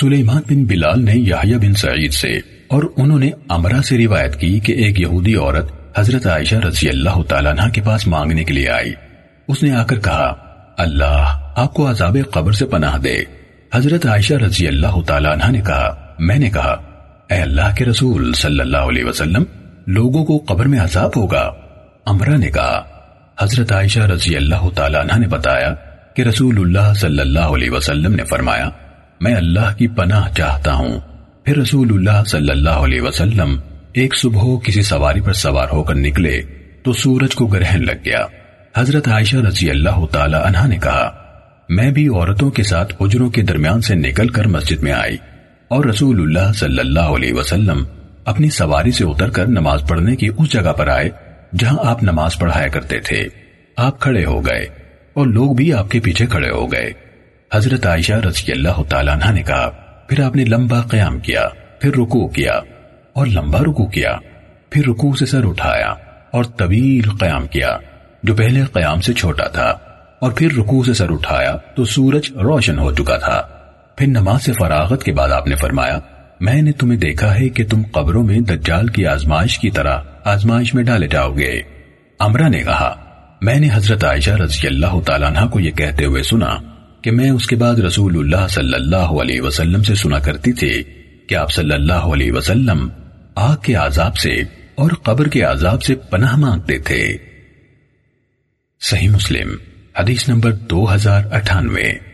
سلیمان بن بلال نے یحییٰ بن سعید سے اور انہوں نے امرہ سے روایت کی کہ ایک یہودی عورت حضرت عائشہ رضی اللہ تعالیٰ عنہ کے پاس مانگنے کے لیے آئی۔ اس نے آ کر کہا، اللہ، آپ کو عذاب قبر سے پناہ دے۔ حضرت عائشہ رضی اللہ تعالیٰ عنہ نے کہا، میں نے کہا، اے اللہ کے رسول صلی اللہ علیہ وسلم، لوگوں کو قبر میں عذاب ہوگا۔ امرہ نے کہا، حضرت عائشہ رضی اللہ تعالیٰ عنہ نے بتایا کہ رسول اللہ صلی اللہ علیہ وسلم نے فرمایا میں اللہ کی پناہ چاہتا ہوں۔ پھر رسول اللہ صلی اللہ علیہ وسلم ایک صبح کسی سواری پر سوار ہو کر نکلے تو سورج کو گرہن لگ گیا۔ حضرت عائشہ رضی اللہ تعالی عنہ نے کہا، میں بھی عورتوں کے ساتھ اجروں کے درمیان سے نکل کر مسجد میں آئی اور رسول اللہ صلی اللہ علیہ وسلم اپنی سواری سے اتر کر نماز پڑھنے کی اس جگہ پر آئے جہاں آپ نماز پڑھایا کرتے تھے۔ آپ کھڑے ہو گئے اور لوگ بھی آپ کے پیچھے کھڑے ہو گئے۔ حضرت عائشہ رضی اللہ تعالیٰ عنہ نے کہا، پھر آپ نے لمبا قیام کیا، پھر رکوع کیا، اور لمبا رکوع کیا، پھر رکوع سے سر اٹھایا، اور طویل قیام کیا۔ جو پہلے قیام سے چھوٹا تھا، اور پھر رکوع سے سر اٹھایا تو سورج روشن ہو چکا تھا۔ پھر نماز سے فراغت کے بعد آپ نے فرمایا، میں نے تمہیں دیکھا ہے کہ تم قبروں میں دجال کی آزمائش کی طرح آزمائش میں ڈالے جاؤ گے۔ امرا نے کہا، میں نے حضرت عائشہ رضی اللہ تعالیٰ عنہ کو یہ کہتے ہوئے سنا کہ میں اس کے بعد رسول اللہ صلی اللہ علیہ وسلم سے سنا کرتی تھی کہ آپ صلی اللہ علیہ وسلم آگ کے عذاب سے اور قبر کے عذاب سے پناہ مانگتے تھے۔ صحیح مسلم، حدیث نمبر دو ہزار اٹھانوے۔